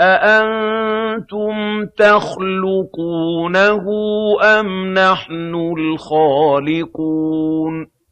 أَأَنتُمْ تَخْلُقُونَهُ أَمْ نَحْنُ الْخَالِقُونَ